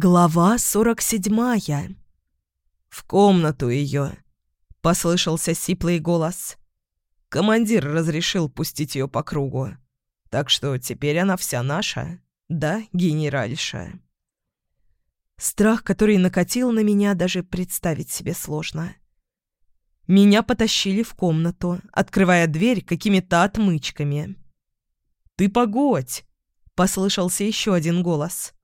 Глава сорок седьмая. «В комнату ее!» — послышался сиплый голос. Командир разрешил пустить ее по кругу. Так что теперь она вся наша, да, генеральша? Страх, который накатил на меня, даже представить себе сложно. Меня потащили в комнату, открывая дверь какими-то отмычками. «Ты погодь!» — послышался еще один голос.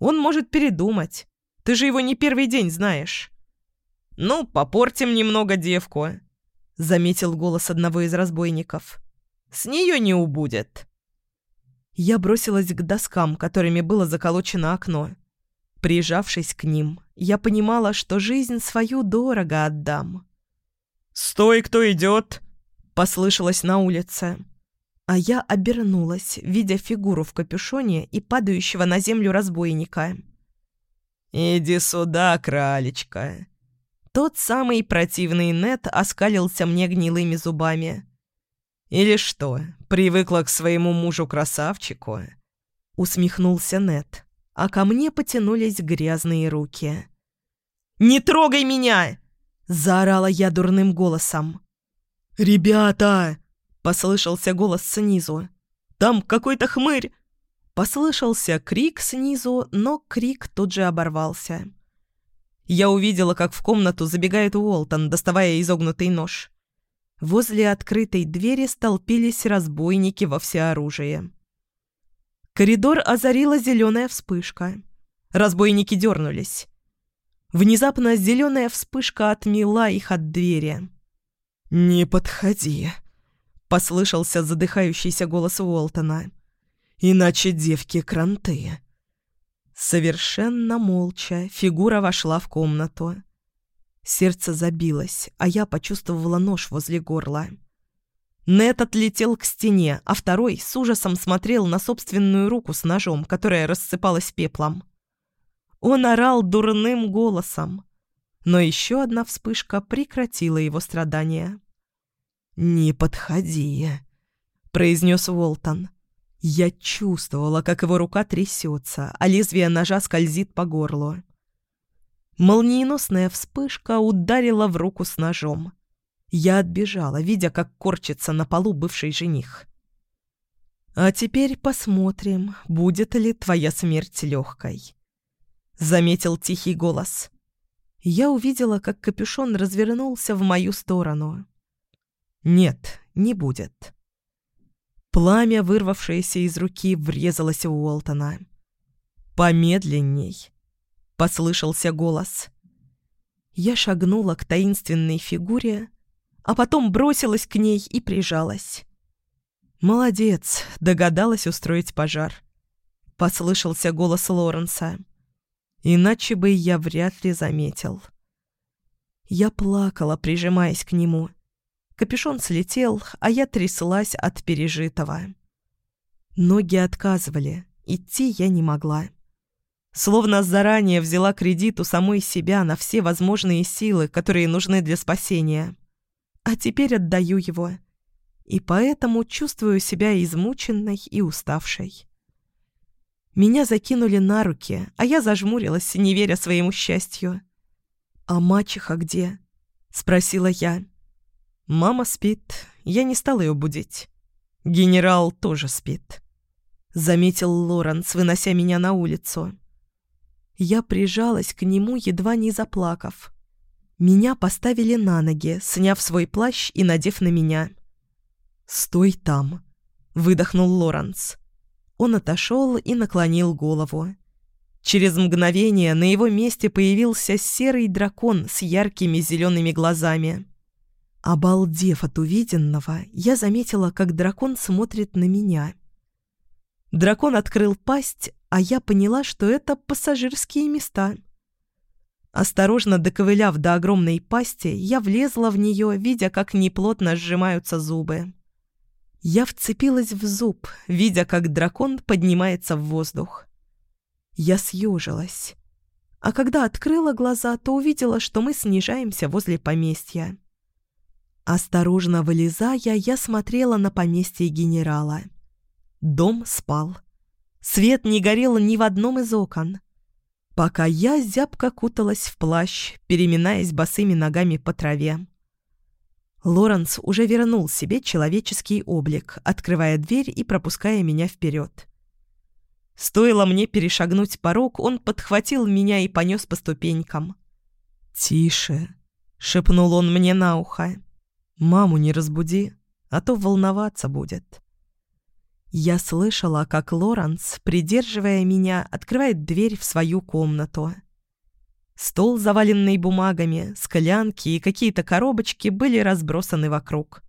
«Он может передумать. Ты же его не первый день знаешь». «Ну, попортим немного девку», — заметил голос одного из разбойников. «С нее не убудет». Я бросилась к доскам, которыми было заколочено окно. Прижавшись к ним, я понимала, что жизнь свою дорого отдам. «Стой, кто идет!» — послышалось на улице. А я обернулась, видя фигуру в капюшоне и падающего на землю разбойника. «Иди сюда, кралечка!» Тот самый противный Нет оскалился мне гнилыми зубами. «Или что, привыкла к своему мужу-красавчику?» Усмехнулся Нет, а ко мне потянулись грязные руки. «Не трогай меня!» — заорала я дурным голосом. «Ребята!» — послышался голос снизу. «Там какой-то хмырь!» Послышался крик снизу, но крик тут же оборвался. Я увидела, как в комнату забегает Уолтон, доставая изогнутый нож. Возле открытой двери столпились разбойники во всеоружии. Коридор озарила зеленая вспышка. Разбойники дернулись. Внезапно зеленая вспышка отмела их от двери. «Не подходи», — послышался задыхающийся голос Уолтона. «Иначе девки кранты». Совершенно молча фигура вошла в комнату. Сердце забилось, а я почувствовала нож возле горла. Нет отлетел к стене, а второй с ужасом смотрел на собственную руку с ножом, которая рассыпалась пеплом. Он орал дурным голосом, но еще одна вспышка прекратила его страдания. «Не подходи», — произнес Уолтон. Я чувствовала, как его рука трясется, а лезвие ножа скользит по горлу. Молниеносная вспышка ударила в руку с ножом. Я отбежала, видя, как корчится на полу бывший жених. «А теперь посмотрим, будет ли твоя смерть легкой», — заметил тихий голос. Я увидела, как капюшон развернулся в мою сторону. «Нет, не будет». Пламя, вырвавшееся из руки, врезалось в Уолтона. «Помедленней!» — послышался голос. Я шагнула к таинственной фигуре, а потом бросилась к ней и прижалась. «Молодец!» — догадалась устроить пожар. Послышался голос Лоренса. Иначе бы я вряд ли заметил. Я плакала, прижимаясь к нему — Капюшон слетел, а я тряслась от пережитого. Ноги отказывали, идти я не могла. Словно заранее взяла кредит у самой себя на все возможные силы, которые нужны для спасения. А теперь отдаю его. И поэтому чувствую себя измученной и уставшей. Меня закинули на руки, а я зажмурилась, не веря своему счастью. «А мачеха где?» — спросила я. Мама спит, я не стал ее будить. Генерал тоже спит. Заметил Лоренс, вынося меня на улицу. Я прижалась к нему, едва не заплакав. Меня поставили на ноги, сняв свой плащ и надев на меня. «Стой там», — выдохнул Лоренс. Он отошел и наклонил голову. Через мгновение на его месте появился серый дракон с яркими зелеными глазами. Обалдев от увиденного, я заметила, как дракон смотрит на меня. Дракон открыл пасть, а я поняла, что это пассажирские места. Осторожно доковыляв до огромной пасти, я влезла в нее, видя, как неплотно сжимаются зубы. Я вцепилась в зуб, видя, как дракон поднимается в воздух. Я съежилась. А когда открыла глаза, то увидела, что мы снижаемся возле поместья. Осторожно вылезая, я смотрела на поместье генерала. Дом спал. Свет не горел ни в одном из окон. пока я зябко куталась в плащ, переминаясь босыми ногами по траве. Лоренс уже вернул себе человеческий облик, открывая дверь и пропуская меня вперед. Стоило мне перешагнуть порог, он подхватил меня и понес по ступенькам. «Тише», — шепнул он мне на ухо. «Маму не разбуди, а то волноваться будет». Я слышала, как Лоренс, придерживая меня, открывает дверь в свою комнату. Стол, заваленный бумагами, склянки и какие-то коробочки были разбросаны вокруг.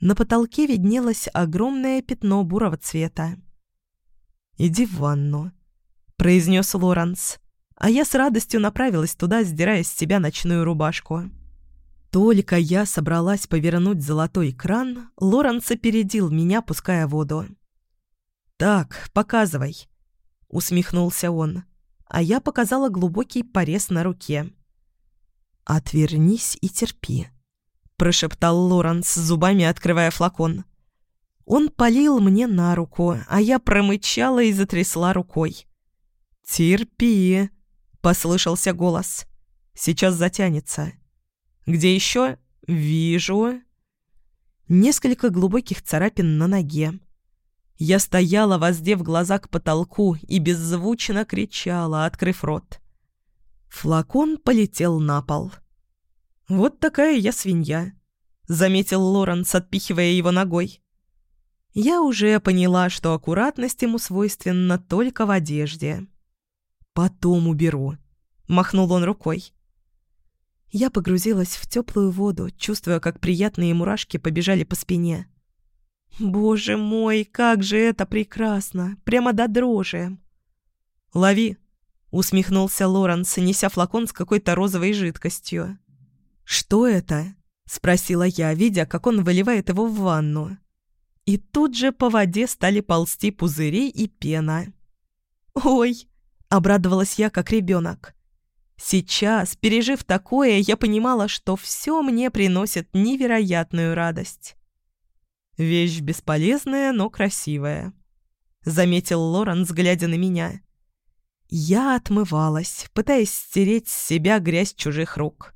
На потолке виднелось огромное пятно бурого цвета. «Иди в ванну», — произнес Лоренс, а я с радостью направилась туда, сдирая с себя ночную рубашку. Только я собралась повернуть золотой кран, Лоренс опередил меня, пуская воду. «Так, показывай», — усмехнулся он а я показала глубокий порез на руке. «Отвернись и терпи», — прошептал Лоренс, зубами открывая флакон. Он полил мне на руку, а я промычала и затрясла рукой. «Терпи», — послышался голос. «Сейчас затянется». «Где еще?» «Вижу». Несколько глубоких царапин на ноге. Я стояла, воздев глаза к потолку, и беззвучно кричала, открыв рот. Флакон полетел на пол. «Вот такая я свинья», — заметил Лоренс, отпихивая его ногой. Я уже поняла, что аккуратность ему свойственна только в одежде. «Потом уберу», — махнул он рукой. Я погрузилась в теплую воду, чувствуя, как приятные мурашки побежали по спине. Боже мой, как же это прекрасно! Прямо до дрожи! «Лови!» — усмехнулся Лоренс, неся флакон с какой-то розовой жидкостью. «Что это?» — спросила я, видя, как он выливает его в ванну. И тут же по воде стали ползти пузыри и пена. «Ой!» — обрадовалась я, как ребенок. Сейчас, пережив такое, я понимала, что все мне приносит невероятную радость. «Вещь бесполезная, но красивая», — заметил Лоренс, глядя на меня. Я отмывалась, пытаясь стереть с себя грязь чужих рук.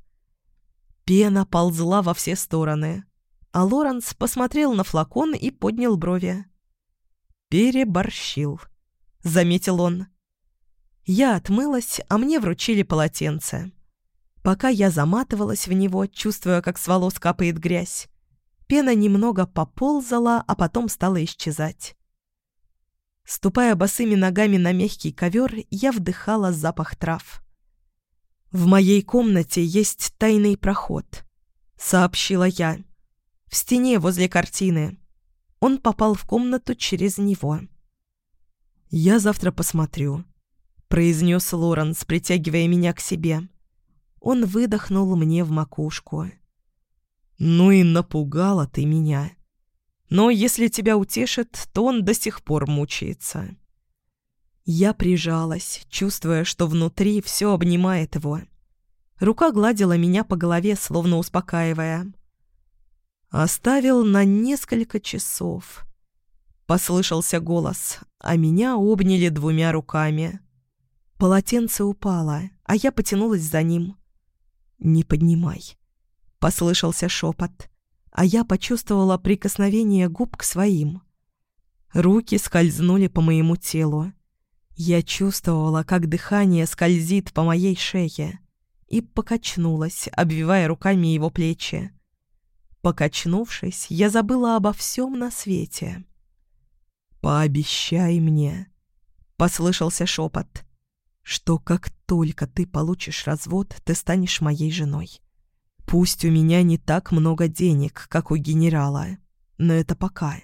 Пена ползла во все стороны, а Лоренс посмотрел на флакон и поднял брови. «Переборщил», — заметил он. Я отмылась, а мне вручили полотенце. Пока я заматывалась в него, чувствуя, как с волос капает грязь, Пена немного поползала, а потом стала исчезать. Ступая босыми ногами на мягкий ковер, я вдыхала запах трав. «В моей комнате есть тайный проход», — сообщила я. «В стене возле картины. Он попал в комнату через него». «Я завтра посмотрю», — произнес Лоренс, притягивая меня к себе. Он выдохнул мне в макушку. «Ну и напугала ты меня. Но если тебя утешит, то он до сих пор мучается». Я прижалась, чувствуя, что внутри все обнимает его. Рука гладила меня по голове, словно успокаивая. «Оставил на несколько часов». Послышался голос, а меня обняли двумя руками. Полотенце упало, а я потянулась за ним. «Не поднимай», — послышался шепот, а я почувствовала прикосновение губ к своим. Руки скользнули по моему телу. Я чувствовала, как дыхание скользит по моей шее, и покачнулась, обвивая руками его плечи. Покачнувшись, я забыла обо всем на свете. «Пообещай мне», — послышался шепот, — «что как только ты получишь развод, ты станешь моей женой». Пусть у меня не так много денег, как у генерала, но это пока.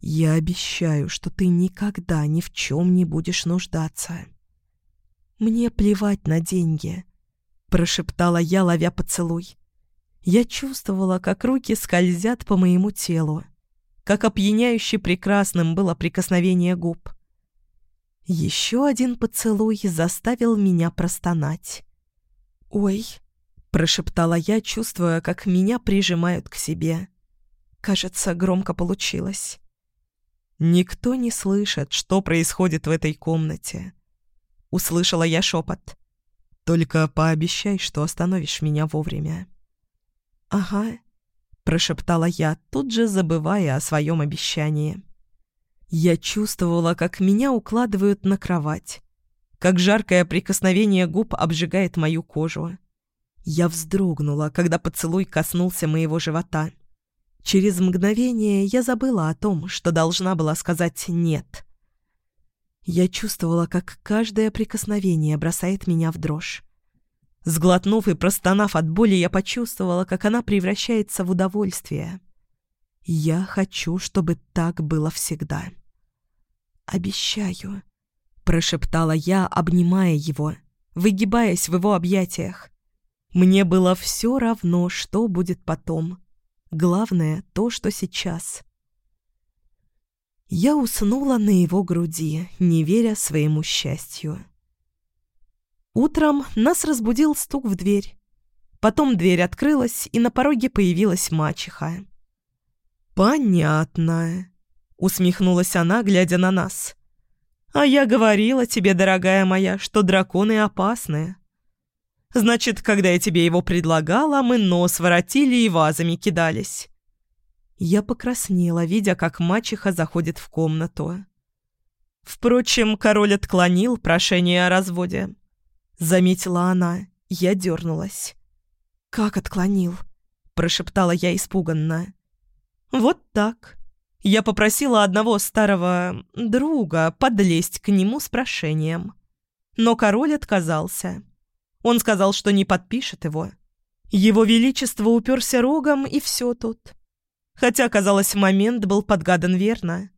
Я обещаю, что ты никогда ни в чем не будешь нуждаться. Мне плевать на деньги, прошептала я, ловя поцелуй. Я чувствовала, как руки скользят по моему телу, как опьяняюще прекрасным было прикосновение губ. Еще один поцелуй заставил меня простонать. «Ой!» Прошептала я, чувствуя, как меня прижимают к себе. Кажется, громко получилось. Никто не слышит, что происходит в этой комнате. услышала я шепот. «Только пообещай, что остановишь меня вовремя». «Ага», — прошептала я, тут же забывая о своем обещании. Я чувствовала, как меня укладывают на кровать, как жаркое прикосновение губ обжигает мою кожу. Я вздрогнула, когда поцелуй коснулся моего живота. Через мгновение я забыла о том, что должна была сказать «нет». Я чувствовала, как каждое прикосновение бросает меня в дрожь. Сглотнув и простонав от боли, я почувствовала, как она превращается в удовольствие. Я хочу, чтобы так было всегда. «Обещаю», — прошептала я, обнимая его, выгибаясь в его объятиях. Мне было все равно, что будет потом. Главное — то, что сейчас. Я уснула на его груди, не веря своему счастью. Утром нас разбудил стук в дверь. Потом дверь открылась, и на пороге появилась мачеха. «Понятно», — усмехнулась она, глядя на нас. «А я говорила тебе, дорогая моя, что драконы опасны. Значит, когда я тебе его предлагала, мы нос воротили и вазами кидались. Я покраснела, видя, как мачеха заходит в комнату. Впрочем, король отклонил прошение о разводе. Заметила она, я дернулась. «Как отклонил?» – прошептала я испуганно. «Вот так. Я попросила одного старого друга подлезть к нему с прошением. Но король отказался. Он сказал, что не подпишет его. Его Величество уперся рогом, и все тут хотя, казалось, момент был подгадан верно.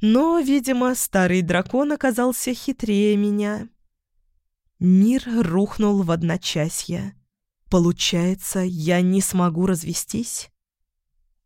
Но, видимо, старый дракон оказался хитрее меня. Мир рухнул в одночасье. Получается, я не смогу развестись?